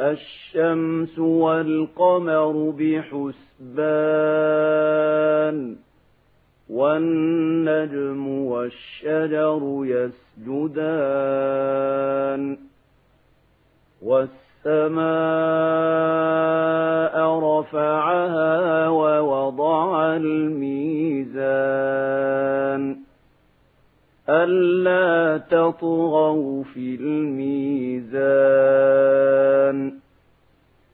الشمس والقمر بحسبان والنجم والشجر يسجدان والسماء رفعها ووضع الميزان. ألا تطغوا في الميزان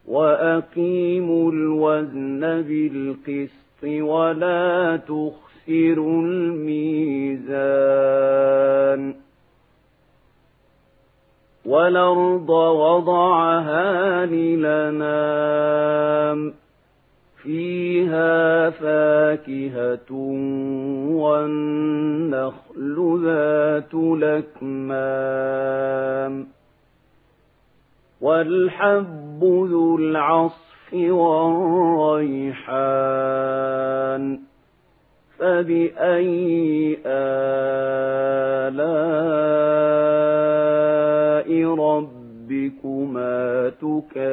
وأقيموا الوزن بالقسط ولا تخسروا الميزان والأرض وضعها للنام فيها فاكهة والنخل ذات الأكمام والحب ذو العصف والريحان فبأي آلاء ربكما تكذبان؟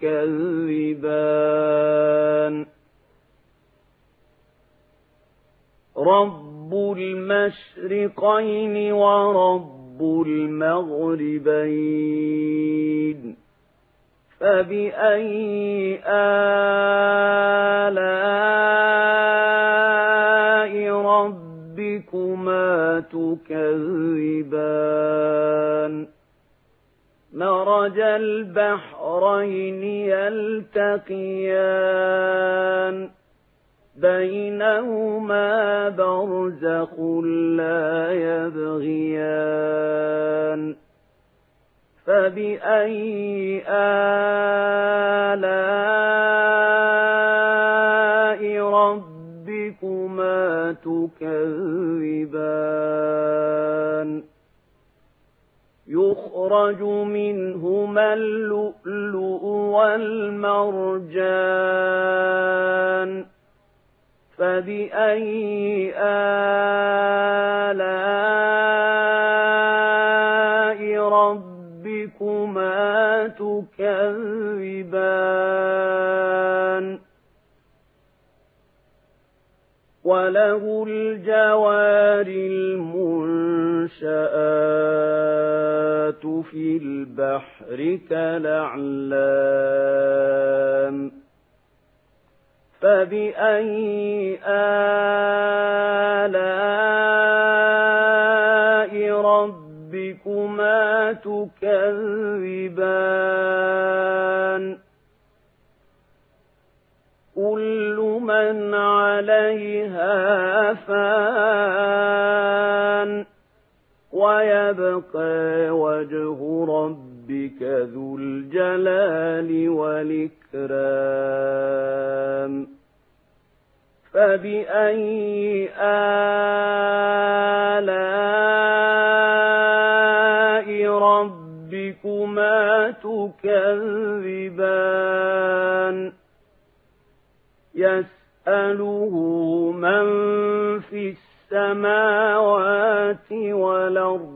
تكذبان رب المشرقين ورب المغربين. فبأي آلاء ربكما تكذبان؟ مرج البحرين يلتقيان بينهما برزخ لا يبغيان فبأي آلاء ربكما تكذبان؟ يخرج منهما اللؤلؤ والمرجان فبأي آلاء ربكما تكذبان؟ وله الجوار المنشآت في البحر كالأعلام فبأي آلاء ربكما تكذبان؟ كل من عليها فان ويبقى وجه ربك ذو الجلال والإكرام. فبأي آلاء ربكما تكذبان؟ يسأله من في السماوات والأرض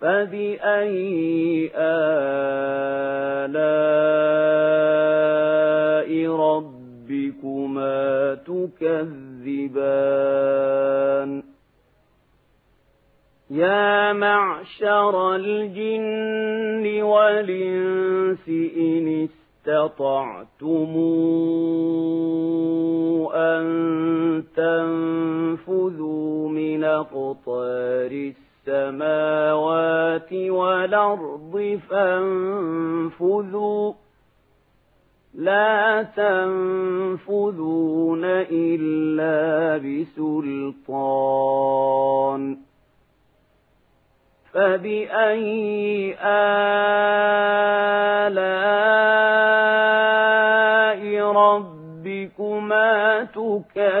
فبأي آلاء ربكما تكذبان يا معشر الجن والإنس إن استطعتم أن تنفذوا من أقطار السماوات والأرض فانفذوا. لا تنفذون إلا بسلطان. فبأي آلاء ربكما تكذبان؟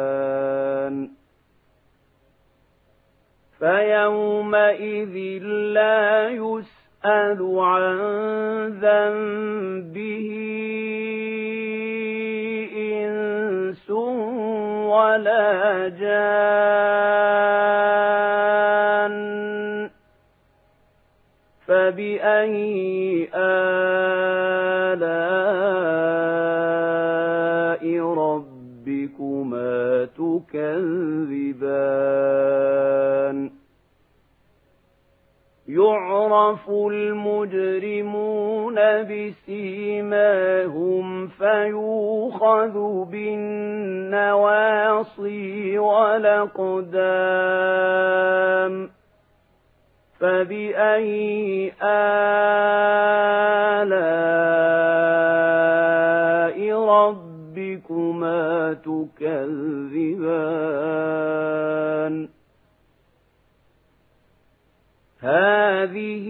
تكذبان فيومئذ لا يسأل عن ذنبه إنس ولا جان فبأي آلاء تكذبان يعرف المجرمون بسيماهم فيوخذ بالنواصي والأقدام فبأي آلاء تكذبان. هذه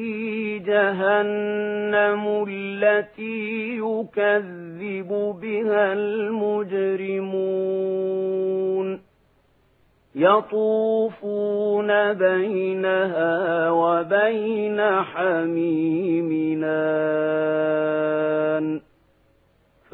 جهنم التي يكذب بها المجرمون. يطوفون بينها وبين حميمنا.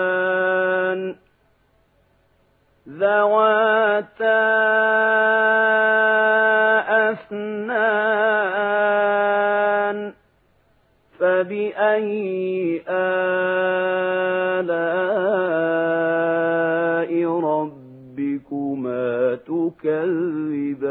تكذبان ذواتا أفنان فبأي آلاء ربكما تكذبان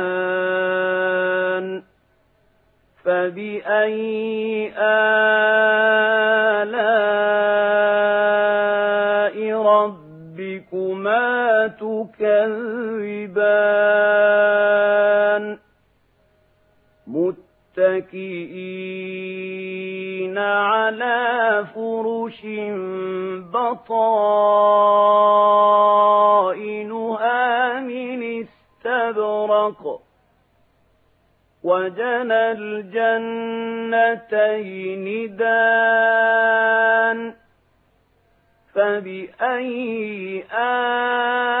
زوجان فبأي آلاء ربكما تكذبان؟ متكئين على فرش بطائنها من استبرق وجنى الجنتين دان فبأي آلاء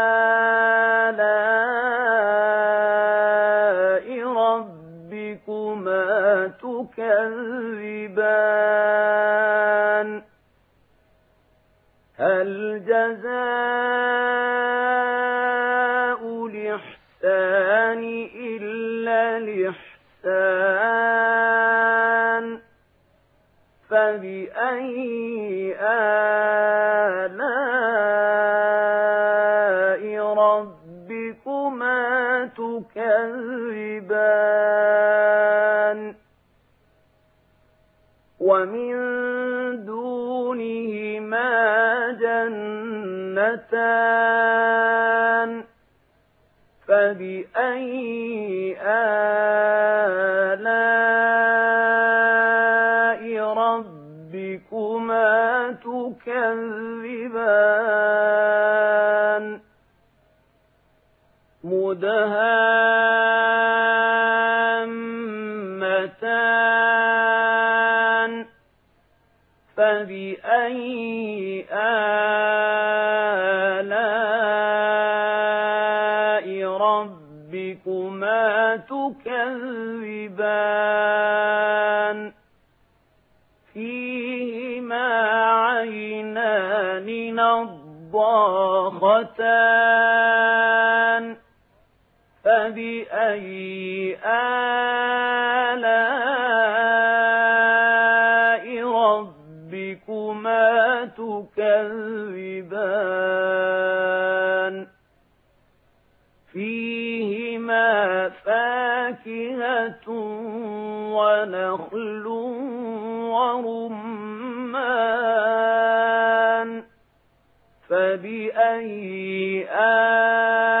تكذبان جنتان فبأي آلاء ربكما تكذبان؟ مدهامتان. فبأي آلاء تكذبان. فيهما عينان نضاختان. فبأي آلاء ربكما تكذبان؟ فاكهة ونخل ورمان فبأي آلاء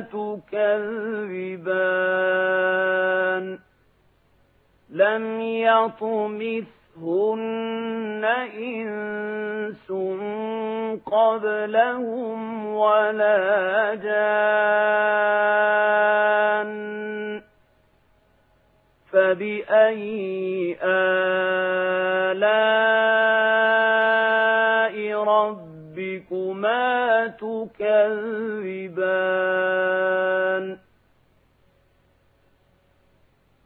تكذبان لم يطمث يمسسهن إنس قبلهم ولا جان فبأي آلاء تكذبان.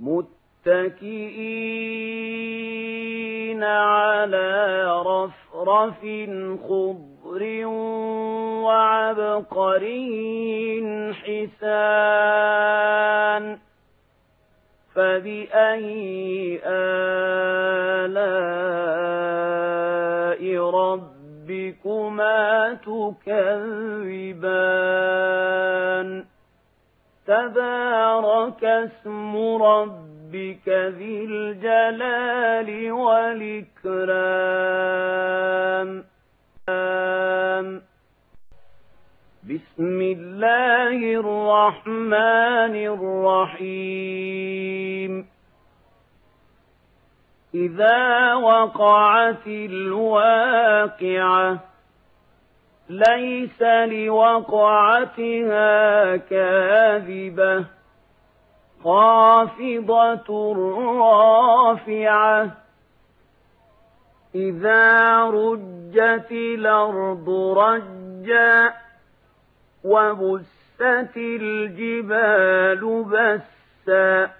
متكئين على رفرف خضر وعبقري حسان. فبأي آلاء ربكما تكذبان. تبارك اسم ربك ذي الجلال والإكرام. بسم الله الرحمن الرحيم. إذا وقعت الواقعة ليس لوقعتها كاذبة. خافضة رافعة. إذا رجت الأرض رجا وبست الجبال بسا.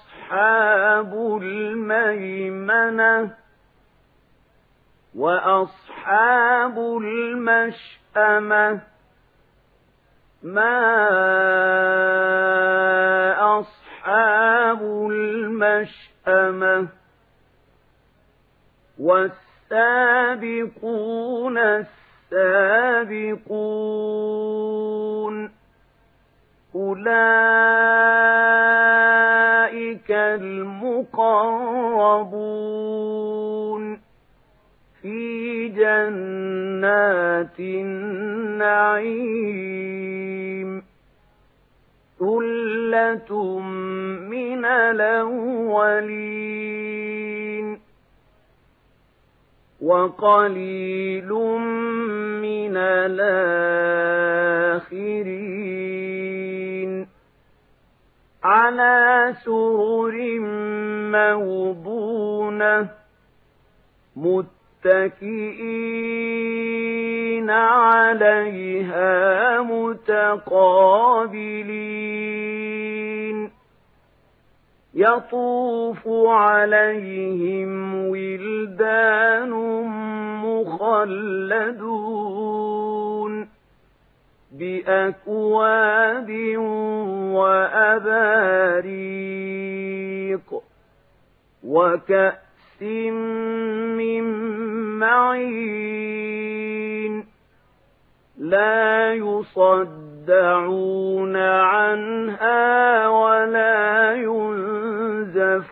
أصحاب الميمنة وأصحاب المشأمة. ما أصحاب المشأمة؟ والسابقون السابقون. أولئك المقربون في جنات النعيم ثلة من الأولين وقليل من الآخرين على سرر موضونة متكئين عليها متقابلين. يطوف عليهم ولدان مخلدون. بأكواب وأباريق وكأس من معين لا يصدعون عنها ولا ينزفون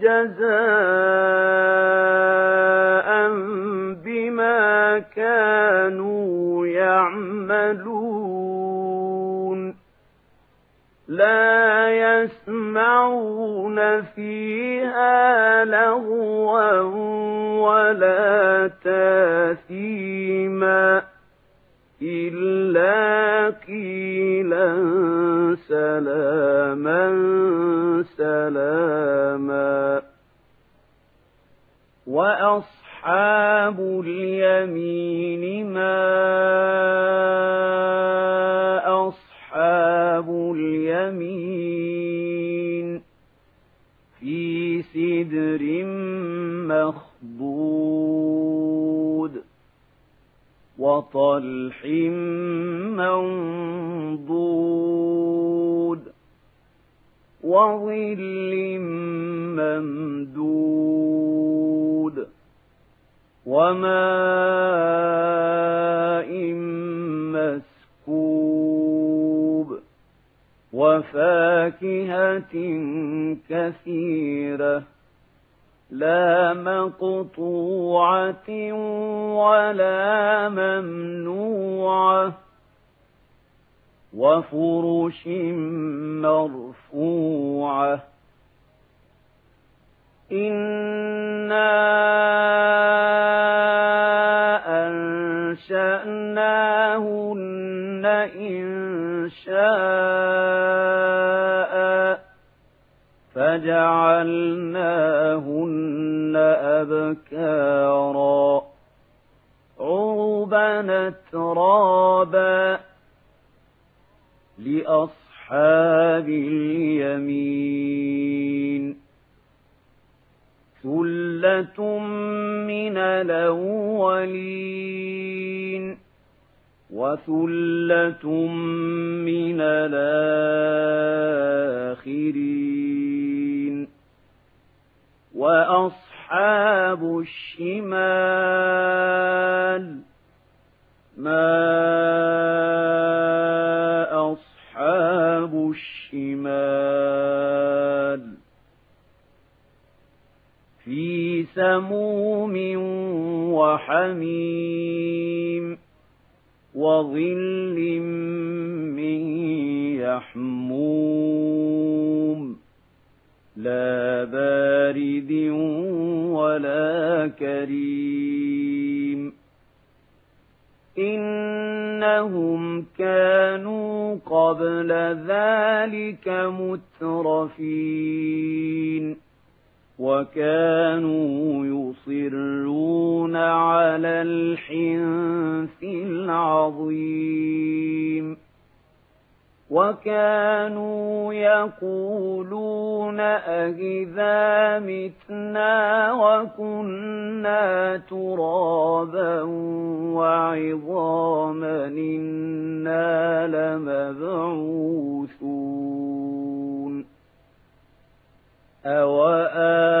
جزاء بما كانوا يعملون. لا يسمعون فيها لغوا ولا تاثيما. إلا قيلا سلاما سلاما وأصحاب اليمين ما أصحاب اليمين في سدر مخضود وطلح منضود وظل ممدود وماء مسكوب وفاكهة كثيرة لا مقطوعة ولا ممنوعة وفرش مرفوعة على الحنث العظيم. وكانوا يقولون أئذا متنا وكنا ترابا وعظاما إنا لمبعوثون. أوآباؤنا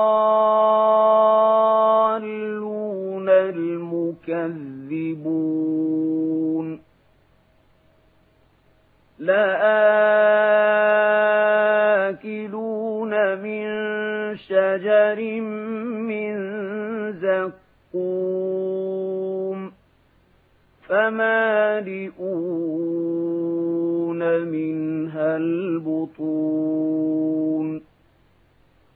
المكذبون لآكلون من شجر من زقوم. فمالئون منها البطون.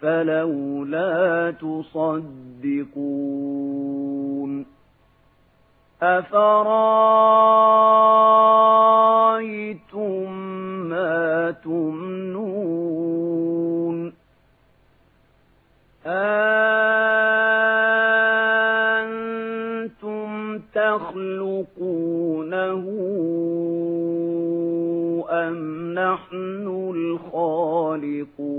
فلولا تصدقون أفرأيتم ما تمنون أنتم تخلقونه أم نحن الخالقون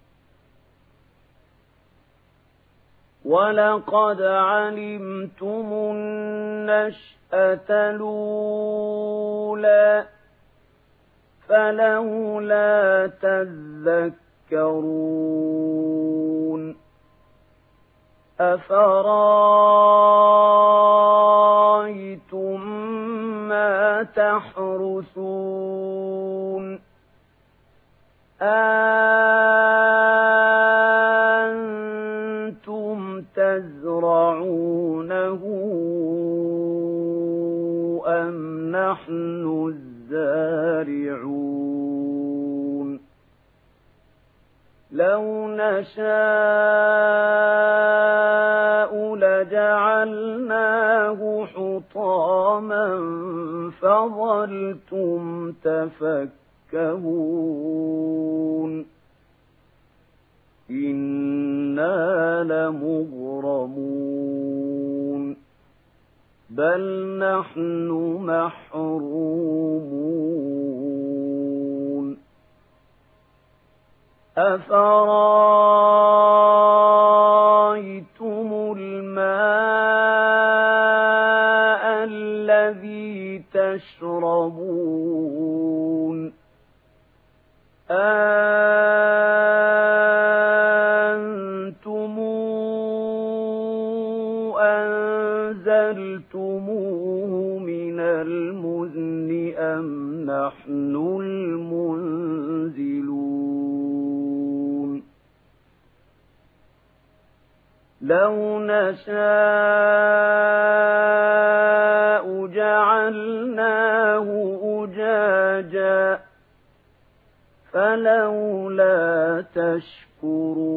ولقد علمتم النشأة الأولى فلولا تذكرون أفرايتم ما تحرثون أنتم تزرعونه أم نحن الزارعون لو نشاء لجعلناه حطاما فظلتم تفكهون إنا لمغرمون بل نحن محرومون أفرايتم الماء الذي تشربون أنتم نحن المنزلون. لو نشاء جعلناه أجاجا فلولا تشكرون.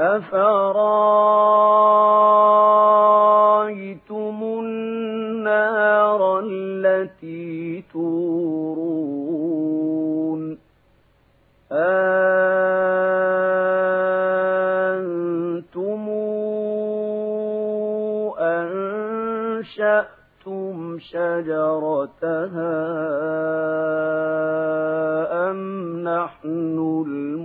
أفرأيتم التي تورون. أنتم أنشأتم شجرتها أم نحن المنشئون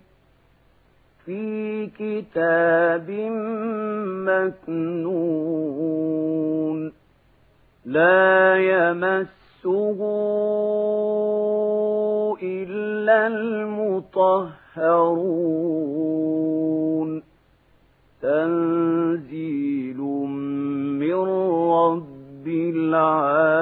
في كتاب مكنون لا يمسه إلا المطهرون. تنزيل من رب العالمين.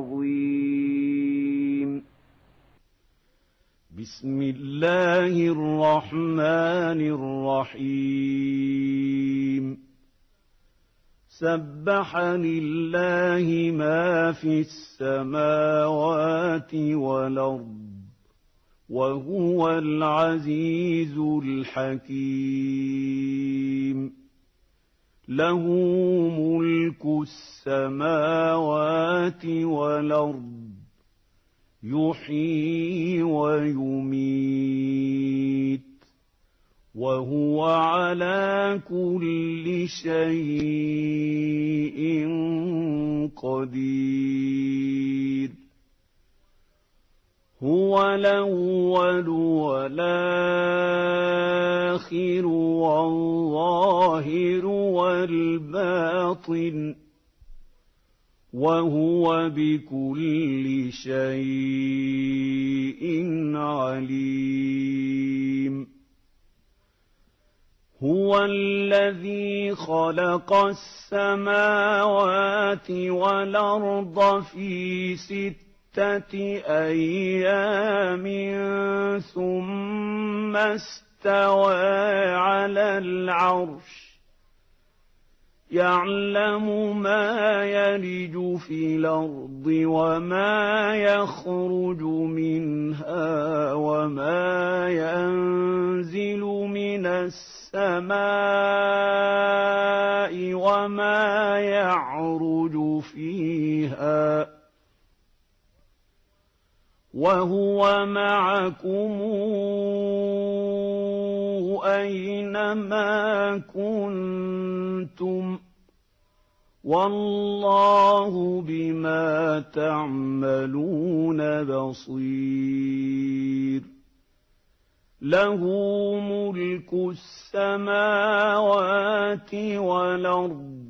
العظيم بسم الله الرحمن الرحيم. سبح لله ما في السماوات والأرض وهو العزيز الحكيم. له ملك السماوات والأرض يحيي ويميت وهو على كل شيء قدير. هو الأول والآخر والظاهر والباطن وهو بكل شيء عليم. هو الذي خلق السماوات والأرض في ستة أيام ثم استوى على العرش. يعلم ما يلج في الأرض وما يخرج منها وما ينزل من السماء وما يعرج فيها. وهو معكم أينما كنتم والله بما تعملون بصير له ملك السماوات والأرض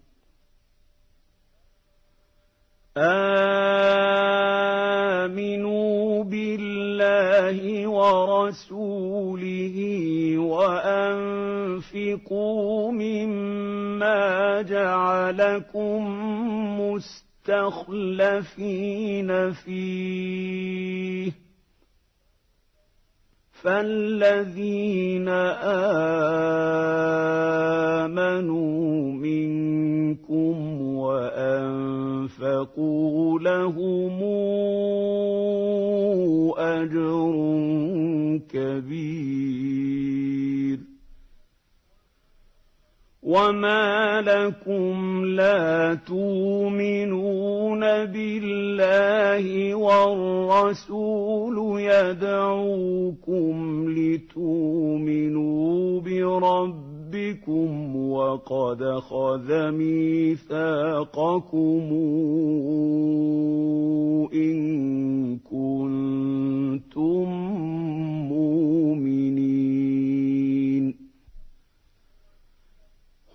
آمنوا بالله ورسوله وأنفقوا مما جعلكم مستخلفين فيه فالذين آمنوا منكم وأنفقوا لهم أجر كبير وما لكم لا تؤمنون بالله والرسول يدعوكم لتؤمنوا بربكم ربكم وقد خذ ميثاقكم إن كنتم مؤمنين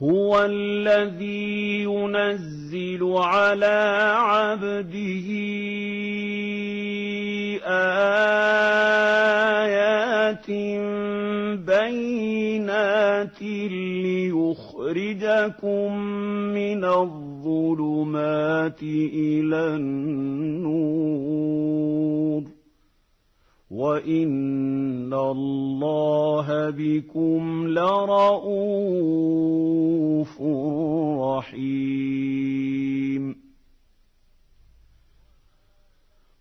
هو الذي ينزل على عبده آيات بينات ليخرجكم من الظلمات إلى النور. وإن الله بكم لرءوف رحيم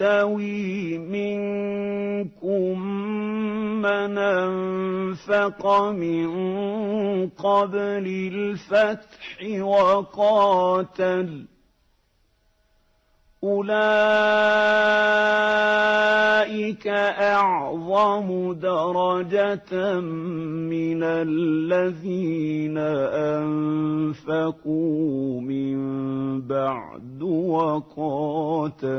يستوي منكم من أنفق من قبل الفتح وقاتل أولئك أعظم درجة من الذين أنفقوا من بعد وقاتلوا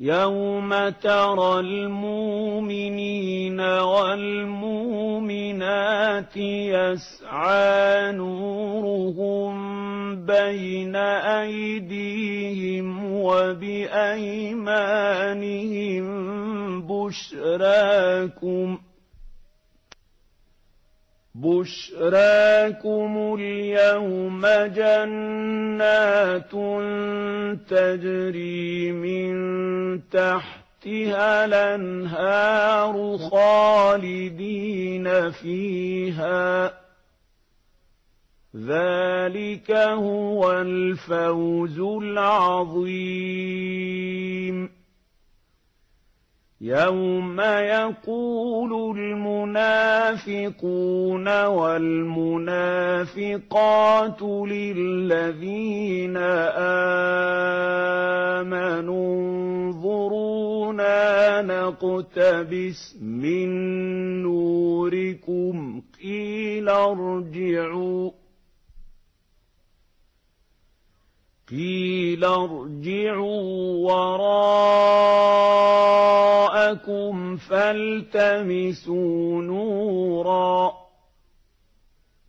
يوم ترى المؤمنين والمؤمنات يسعى نورهم بين أيديهم وبأيمانهم بشراكم ۖ بشراكم اليوم جنات تجري من تحتها الانهار خالدين فيها ذلك هو الفوز العظيم يوم يقول المنافقون والمنافقات للذين آمنوا انظرونا نقتبس من نوركم قيل ارجعوا قيل ارجعوا وراءكم فالتمسوا نورا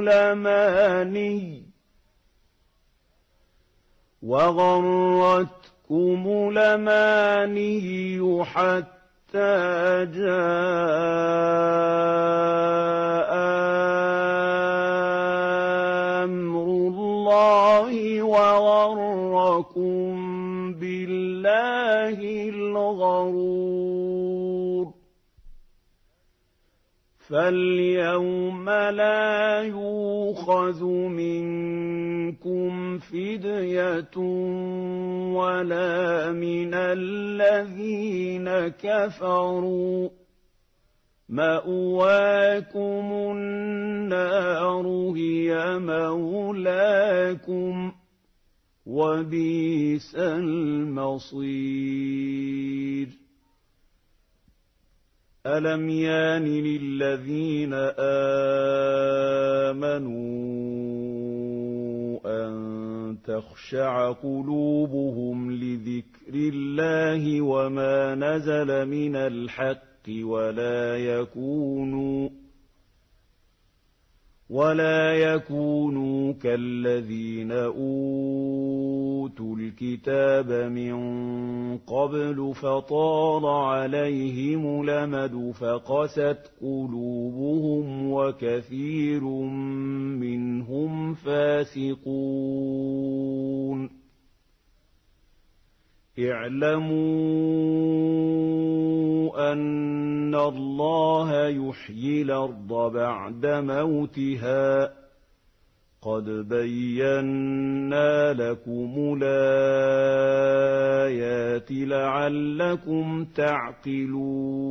الاماني وغرتكم الاماني حتى حتى جاء أمر الله وغركم بالله الغرور فاليوم لا يوخذ منكم فدية ولا من الذين كفروا مأواكم النار هي مولاكم وبئس المصير ألم يان للذين آمنوا أن تخشع قلوبهم لذكر الله وما نزل من الحق ولا يكونوا ولا يكونوا كالذين اوتوا الكتاب من قبل فطال عليهم لمد فقست قلوبهم وكثير منهم فاسقون. اعلموا أن الله يحيي الأرض بعد موتها قد بينا لكم الايات لعلكم تعقلون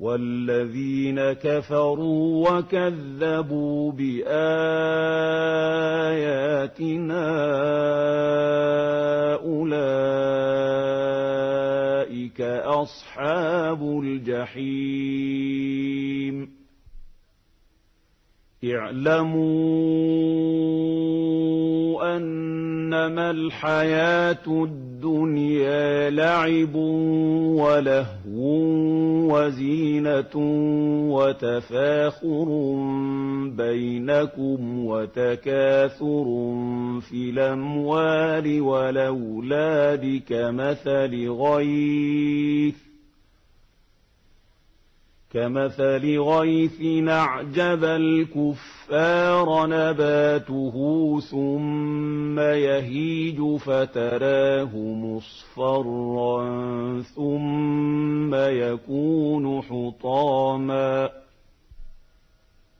والذين كفروا وكذبوا بآياتنا أولئك أصحاب الجحيم اعلموا أنما الحياة الدنيا لعب ولهو وزينة وتفاخر بينكم وتكاثر في الأموال والأولاد كمثل غيث كمثل غيث أعجب الكفار نباته ثم يهيج فتراه مصفرا ثم يكون حطاما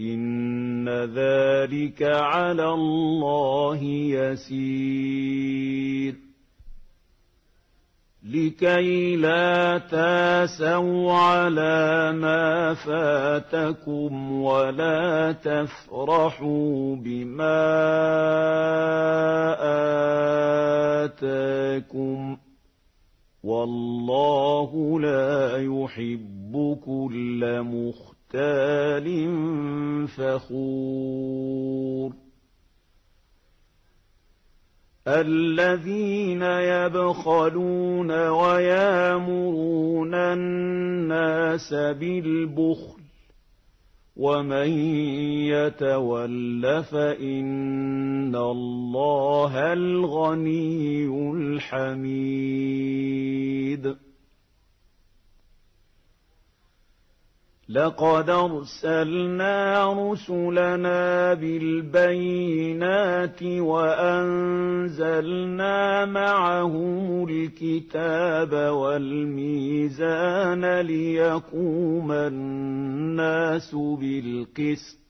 إن ذلك على الله يسير لكي لا تاسوا على ما فاتكم ولا تفرحوا بما آتاكم والله لا يحب كل مختال فخور. الذين يبخلون ويامرون الناس بالبخل ومن يتول فإن الله الغني الحميد. لقد أرسلنا رسلنا بالبينات وأنزلنا معهم الكتاب والميزان ليقوم الناس بالقسط.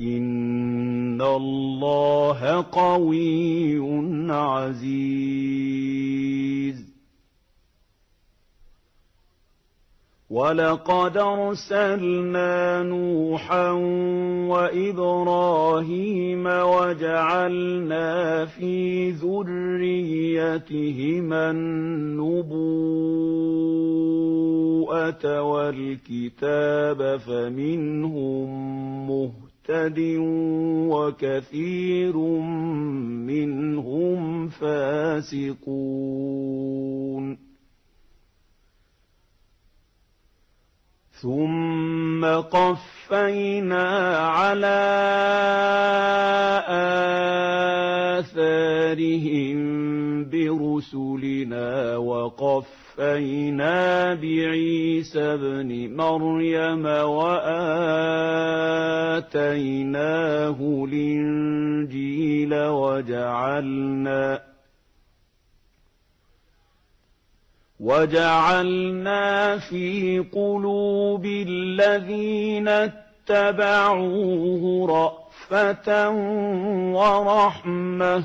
إن الله قوي عزيز. ولقد ارسلنا نوحا وابراهيم وجعلنا في ذريتهما النبوءه والكتاب فمنهم مهتد مهتد وكثير منهم فاسقون ثم قفينا على آثارهم برسلنا وقفنا وَوَصَّيْنَا بِعِيسَى ابْنِ مَرْيَمَ وَآتَيْنَاهُ الْإِنجِيلَ وَجَعَلْنَا وَجَعَلْنَا فِي قُلُوبِ الَّذِينَ اتَّبَعُوهُ رَأْفَةً وَرَحْمَةً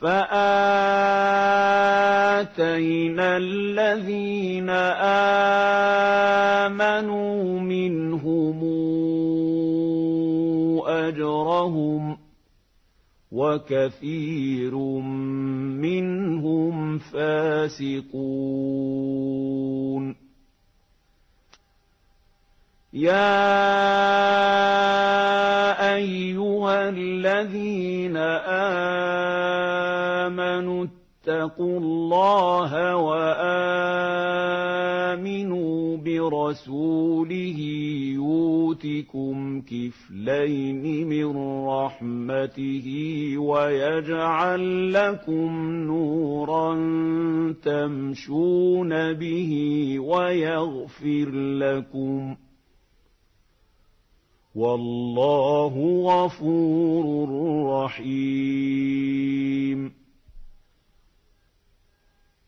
فآتينا الذين آمنوا منهم أجرهم وكثير منهم فاسقون يا ايها الذين امنوا اتقوا الله وامنوا برسوله يؤتكم كفلين من رحمته ويجعل لكم نورا تمشون به ويغفر لكم والله غفور رحيم.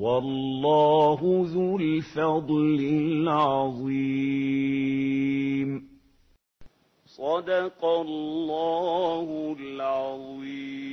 والله ذو الفضل العظيم. صدق الله العظيم.